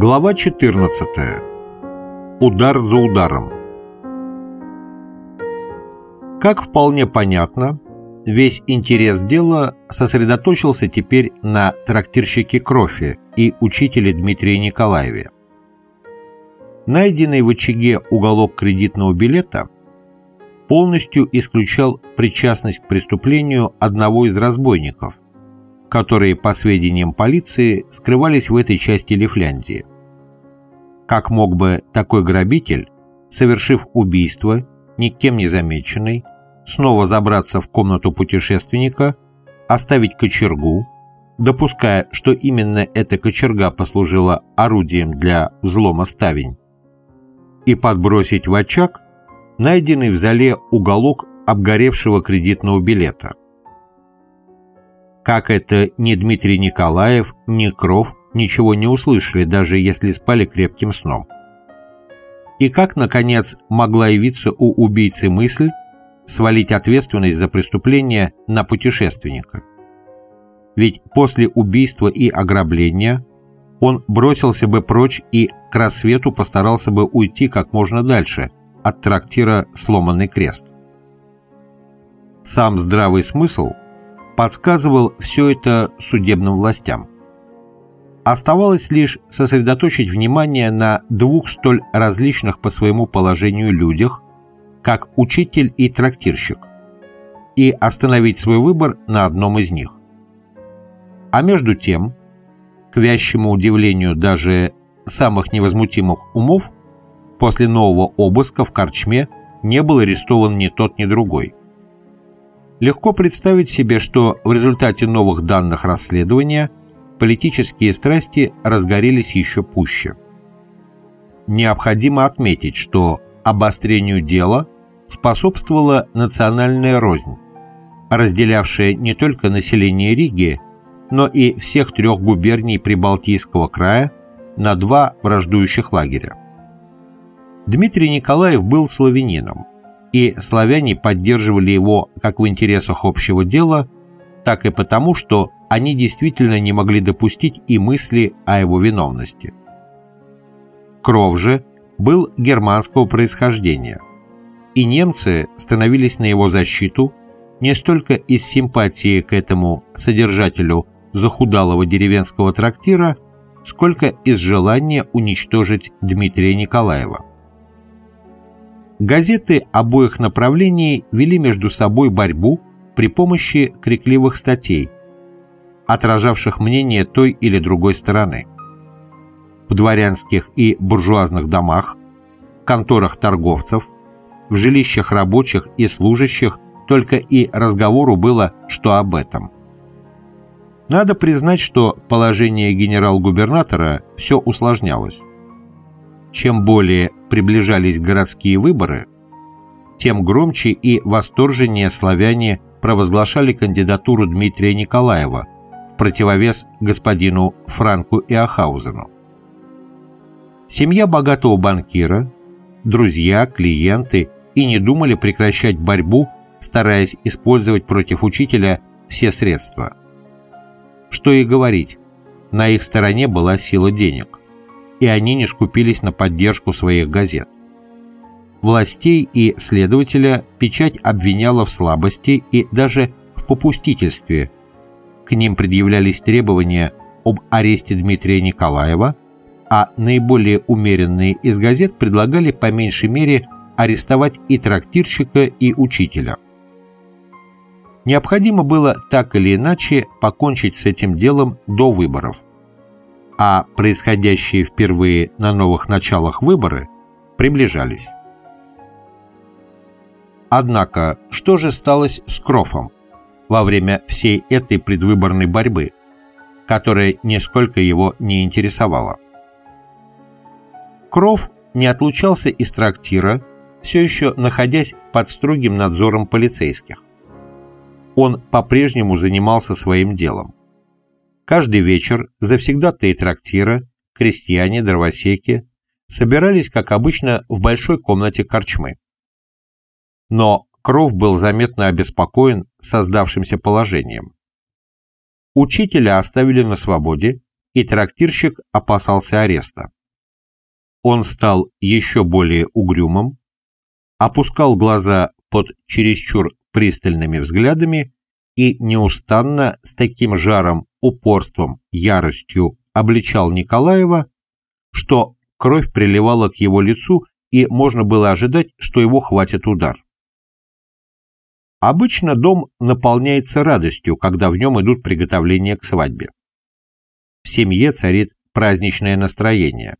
Глава 14. Удар за ударом. Как вполне понятно, весь интерес дела сосредоточился теперь на трактирщике Крофе и учителе Дмитрия Николаеве. Найденный в очаге уголок кредитного билета полностью исключал причастность к преступлению одного из разбойников – которые, по сведениям полиции, скрывались в этой части Лифляндии. Как мог бы такой грабитель, совершив убийство, никем не замеченный, снова забраться в комнату путешественника, оставить кочергу, допуская, что именно эта кочерга послужила орудием для взлома ставень, и подбросить в очаг найденный в зале уголок обгоревшего кредитного билета – как это ни Дмитрий Николаев, ни Кров ничего не услышали, даже если спали крепким сном. И как, наконец, могла явиться у убийцы мысль свалить ответственность за преступление на путешественника? Ведь после убийства и ограбления он бросился бы прочь и к рассвету постарался бы уйти как можно дальше от трактира «Сломанный крест». Сам здравый смысл – подсказывал все это судебным властям. Оставалось лишь сосредоточить внимание на двух столь различных по своему положению людях, как учитель и трактирщик, и остановить свой выбор на одном из них. А между тем, к вящему удивлению даже самых невозмутимых умов, после нового обыска в Корчме не был арестован ни тот, ни другой. Легко представить себе, что в результате новых данных расследования политические страсти разгорелись еще пуще. Необходимо отметить, что обострению дела способствовала национальная рознь, разделявшая не только население Риги, но и всех трех губерний Прибалтийского края на два враждующих лагеря. Дмитрий Николаев был славянином, и славяне поддерживали его как в интересах общего дела, так и потому, что они действительно не могли допустить и мысли о его виновности. Кров же был германского происхождения, и немцы становились на его защиту не столько из симпатии к этому содержателю захудалого деревенского трактира, сколько из желания уничтожить Дмитрия Николаева. Газеты обоих направлений вели между собой борьбу при помощи крикливых статей, отражавших мнение той или другой стороны. В дворянских и буржуазных домах, в конторах торговцев, в жилищах рабочих и служащих только и разговору было, что об этом. Надо признать, что положение генерал-губернатора все усложнялось. Чем более приближались городские выборы, тем громче и восторженнее славяне провозглашали кандидатуру Дмитрия Николаева в противовес господину Франку Иохаузену. Семья богатого банкира, друзья, клиенты и не думали прекращать борьбу, стараясь использовать против учителя все средства. Что и говорить, на их стороне была сила денег и они не скупились на поддержку своих газет. Властей и следователя печать обвиняла в слабости и даже в попустительстве. К ним предъявлялись требования об аресте Дмитрия Николаева, а наиболее умеренные из газет предлагали по меньшей мере арестовать и трактирщика, и учителя. Необходимо было так или иначе покончить с этим делом до выборов а происходящие впервые на новых началах выборы приближались. Однако, что же сталось с Крофом во время всей этой предвыборной борьбы, которая нисколько его не интересовала? Кроф не отлучался из трактира, все еще находясь под строгим надзором полицейских. Он по-прежнему занимался своим делом. Каждый вечер завсегдатые трактира, крестьяне, дровосеки собирались, как обычно, в большой комнате корчмы. Но Кров был заметно обеспокоен создавшимся положением. Учителя оставили на свободе, и трактирщик опасался ареста. Он стал еще более угрюмым, опускал глаза под чересчур пристальными взглядами и неустанно с таким жаром, упорством, яростью обличал Николаева, что кровь приливала к его лицу и можно было ожидать, что его хватит удар. Обычно дом наполняется радостью, когда в нем идут приготовления к свадьбе. В семье царит праздничное настроение.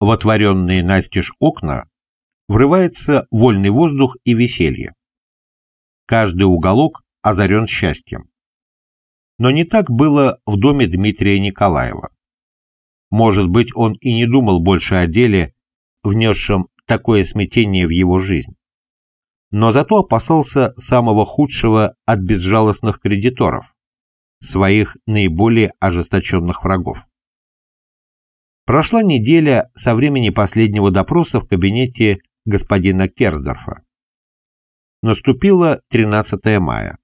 В отворенные настежь окна врывается вольный воздух и веселье. Каждый уголок озарен счастьем. Но не так было в доме Дмитрия Николаева. Может быть, он и не думал больше о деле, внесшем такое смятение в его жизнь. Но зато опасался самого худшего от безжалостных кредиторов, своих наиболее ожесточенных врагов. Прошла неделя со времени последнего допроса в кабинете господина Керсдорфа. Наступило 13 мая.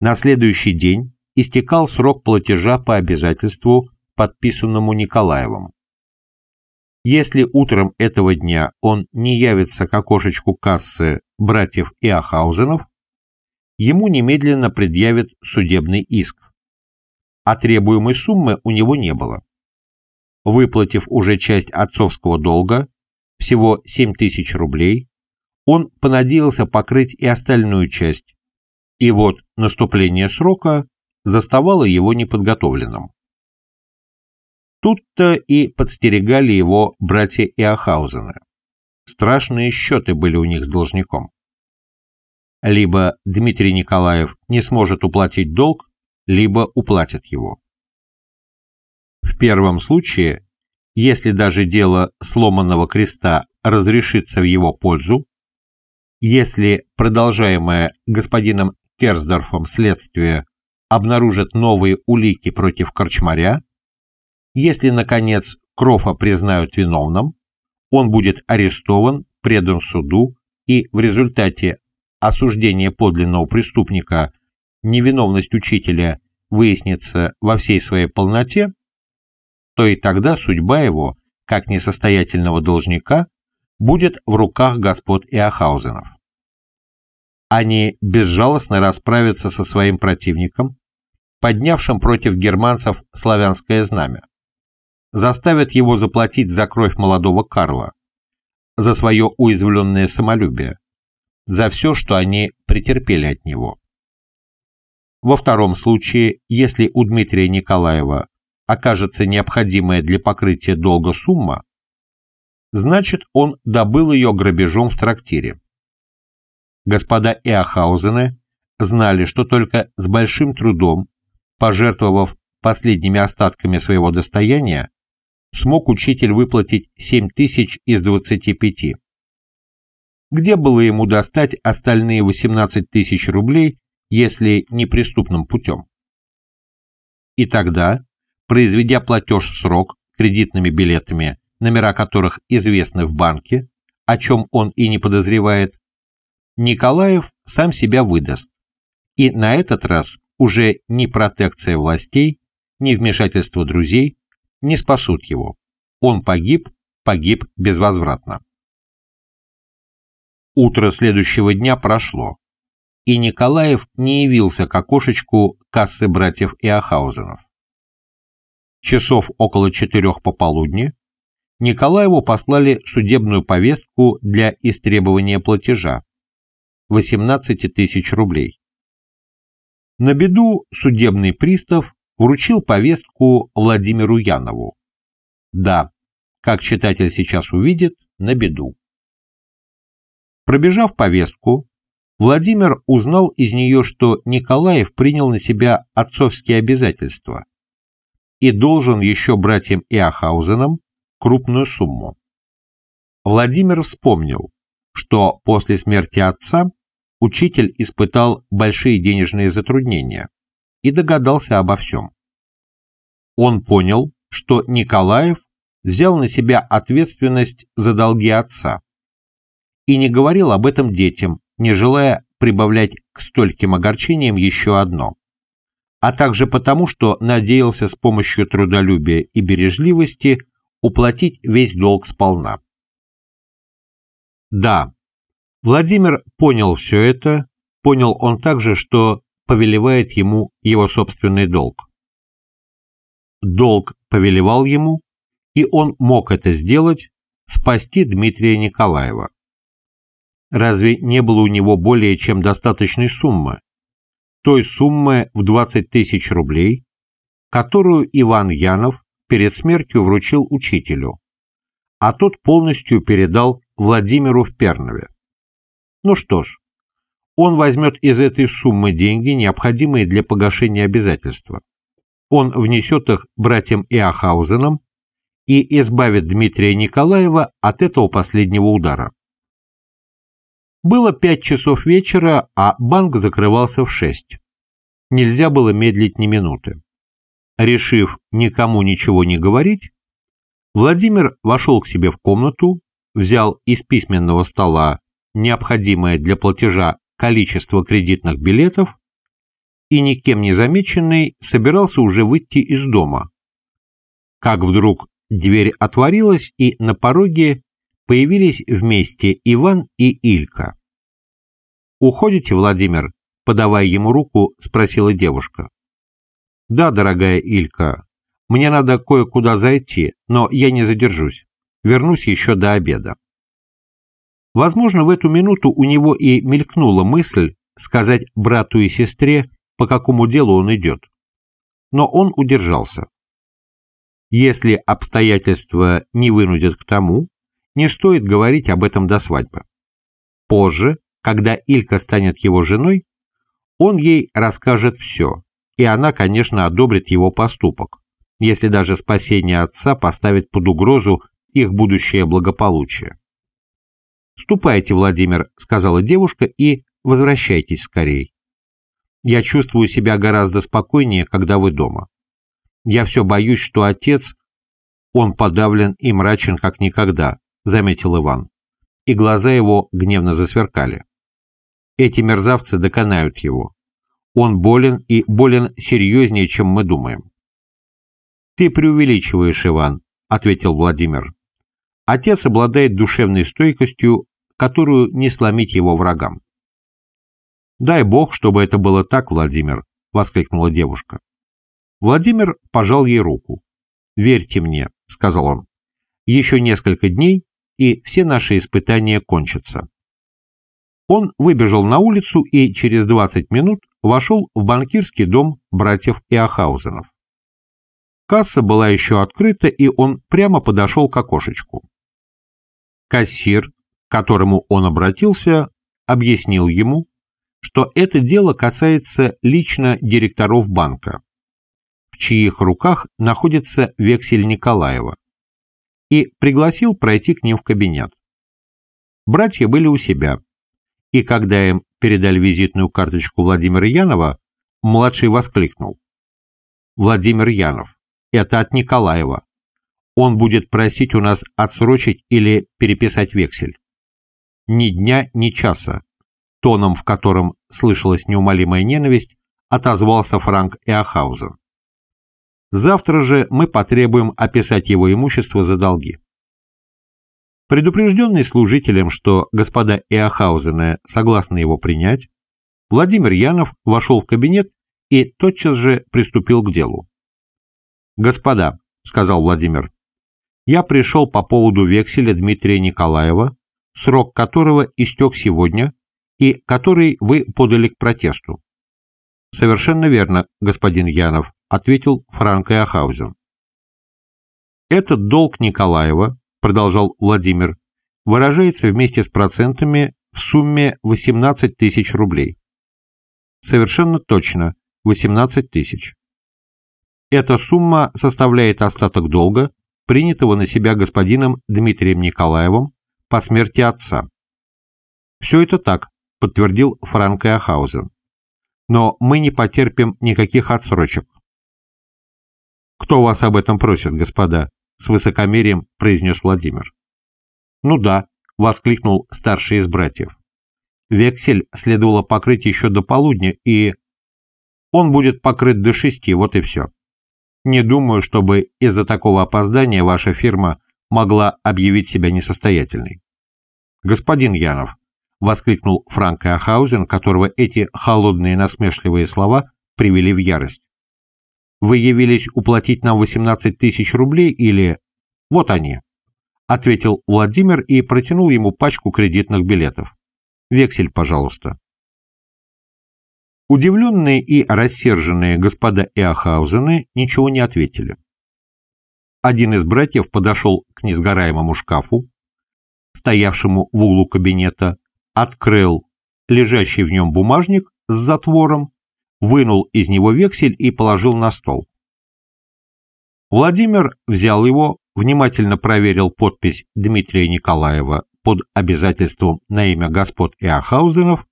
На следующий день истекал срок платежа по обязательству, подписанному Николаевым. Если утром этого дня он не явится к окошечку кассы братьев Иохаузенов, ему немедленно предъявят судебный иск. А требуемой суммы у него не было. Выплатив уже часть отцовского долга, всего 7 тысяч рублей, он понадеялся покрыть и остальную часть, и вот наступление срока заставало его неподготовленным. Тут-то и подстерегали его братья Иохаузены. Страшные счеты были у них с должником. Либо Дмитрий Николаев не сможет уплатить долг, либо уплатит его. В первом случае, если даже дело сломанного креста разрешится в его пользу, если продолжаемое господином Керсдорфом следствие обнаружит новые улики против Корчмаря, если, наконец, Крофа признают виновным, он будет арестован, предан суду и в результате осуждения подлинного преступника невиновность учителя выяснится во всей своей полноте, то и тогда судьба его, как несостоятельного должника, будет в руках господ Иохаузенов. Они безжалостно расправятся со своим противником, поднявшим против германцев славянское знамя заставят его заплатить за кровь молодого Карла, за свое уязвленное самолюбие, за все, что они претерпели от него. Во втором случае, если у Дмитрия Николаева окажется необходимая для покрытия долга сумма, значит он добыл ее грабежом в трактире. Господа Эохаузены знали, что только с большим трудом, пожертвовав последними остатками своего достояния, смог учитель выплатить 7 тысяч из 25. Где было ему достать остальные 18 тысяч рублей, если не преступным путем? И тогда, произведя платеж в срок кредитными билетами, номера которых известны в банке, о чем он и не подозревает, Николаев сам себя выдаст. И на этот раз уже ни протекция властей, ни вмешательство друзей не спасут его. Он погиб, погиб безвозвратно. Утро следующего дня прошло, и Николаев не явился к окошечку кассы братьев Иохаузенов. Часов около четырех пополудни Николаеву послали судебную повестку для истребования платежа 18 тысяч рублей. На беду судебный пристав вручил повестку Владимиру Янову. Да, как читатель сейчас увидит, на беду. Пробежав повестку, Владимир узнал из нее, что Николаев принял на себя отцовские обязательства и должен еще братьям Иохаузенам крупную сумму. Владимир вспомнил, что после смерти отца учитель испытал большие денежные затруднения и догадался обо всем. Он понял, что Николаев взял на себя ответственность за долги отца и не говорил об этом детям, не желая прибавлять к стольким огорчениям еще одно. а также потому, что надеялся с помощью трудолюбия и бережливости уплатить весь долг сполна. Да, Владимир понял все это, понял он также, что повелевает ему его собственный долг. Долг повелевал ему, и он мог это сделать, спасти Дмитрия Николаева. Разве не было у него более чем достаточной суммы? Той суммы в 20 тысяч рублей, которую Иван Янов перед смертью вручил учителю, а тот полностью передал Владимиру в Пернове. Ну что ж, он возьмет из этой суммы деньги, необходимые для погашения обязательства. Он внесет их братьям Иохаузенам и избавит Дмитрия Николаева от этого последнего удара. Было пять часов вечера, а банк закрывался в шесть. Нельзя было медлить ни минуты. Решив никому ничего не говорить, Владимир вошел к себе в комнату, взял из письменного стола необходимое для платежа количество кредитных билетов и, никем не замеченный, собирался уже выйти из дома. Как вдруг дверь отворилась, и на пороге появились вместе Иван и Илька. «Уходите, Владимир?» – подавая ему руку, спросила девушка. «Да, дорогая Илька, мне надо кое-куда зайти, но я не задержусь. Вернусь еще до обеда». Возможно, в эту минуту у него и мелькнула мысль сказать брату и сестре, по какому делу он идет. Но он удержался. Если обстоятельства не вынудят к тому, не стоит говорить об этом до свадьбы. Позже, когда Илька станет его женой, он ей расскажет все, и она, конечно, одобрит его поступок, если даже спасение отца поставит под угрозу их будущее благополучие. «Ступайте, Владимир», — сказала девушка, — «и возвращайтесь скорей. Я чувствую себя гораздо спокойнее, когда вы дома. Я все боюсь, что отец, он подавлен и мрачен, как никогда заметил Иван, и глаза его гневно засверкали. Эти мерзавцы доконают его. Он болен и болен серьезнее, чем мы думаем. «Ты преувеличиваешь, Иван», — ответил Владимир. «Отец обладает душевной стойкостью, которую не сломить его врагам». «Дай Бог, чтобы это было так, Владимир», — воскликнула девушка. Владимир пожал ей руку. «Верьте мне», — сказал он. «Еще несколько дней, и все наши испытания кончатся. Он выбежал на улицу и через 20 минут вошел в банкирский дом братьев Иохаузенов. Касса была еще открыта, и он прямо подошел к окошечку. Кассир, к которому он обратился, объяснил ему, что это дело касается лично директоров банка, в чьих руках находится вексель Николаева и пригласил пройти к ним в кабинет. Братья были у себя, и когда им передали визитную карточку Владимира Янова, младший воскликнул. «Владимир Янов, это от Николаева. Он будет просить у нас отсрочить или переписать вексель. Ни дня, ни часа». Тоном, в котором слышалась неумолимая ненависть, отозвался Франк Эохаузен. Завтра же мы потребуем описать его имущество за долги. Предупрежденный служителем, что господа Иохаузены согласны его принять, Владимир Янов вошел в кабинет и тотчас же приступил к делу. «Господа», — сказал Владимир, — «я пришел по поводу векселя Дмитрия Николаева, срок которого истек сегодня и который вы подали к протесту. «Совершенно верно, господин Янов», — ответил Франк Иохаузен. «Этот долг Николаева», — продолжал Владимир, «выражается вместе с процентами в сумме 18 тысяч рублей». «Совершенно точно, 18 тысяч». Эта сумма составляет остаток долга, принятого на себя господином Дмитрием Николаевым по смерти отца. «Все это так», — подтвердил Франк Иохаузен но мы не потерпим никаких отсрочек. «Кто вас об этом просит, господа?» — с высокомерием произнес Владимир. «Ну да», — воскликнул старший из братьев. «Вексель следовало покрыть еще до полудня, и...» Он будет покрыт до шести, вот и все. Не думаю, чтобы из-за такого опоздания ваша фирма могла объявить себя несостоятельной. Господин Янов, — воскликнул Франк Ахаузен, которого эти холодные насмешливые слова привели в ярость. «Вы явились уплатить нам 18 тысяч рублей или...» «Вот они», — ответил Владимир и протянул ему пачку кредитных билетов. «Вексель, пожалуйста». Удивленные и рассерженные господа Эохаузены ничего не ответили. Один из братьев подошел к несгораемому шкафу, стоявшему в углу кабинета, открыл лежащий в нем бумажник с затвором, вынул из него вексель и положил на стол. Владимир взял его, внимательно проверил подпись Дмитрия Николаева под обязательством на имя господ Иохаузенов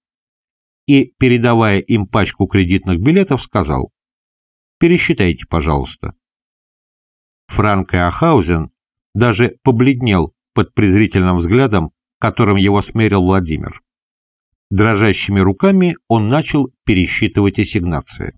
и, передавая им пачку кредитных билетов, сказал «Пересчитайте, пожалуйста». Франк Иохаузен даже побледнел под презрительным взглядом которым его смерил Владимир. Дрожащими руками он начал пересчитывать ассигнации.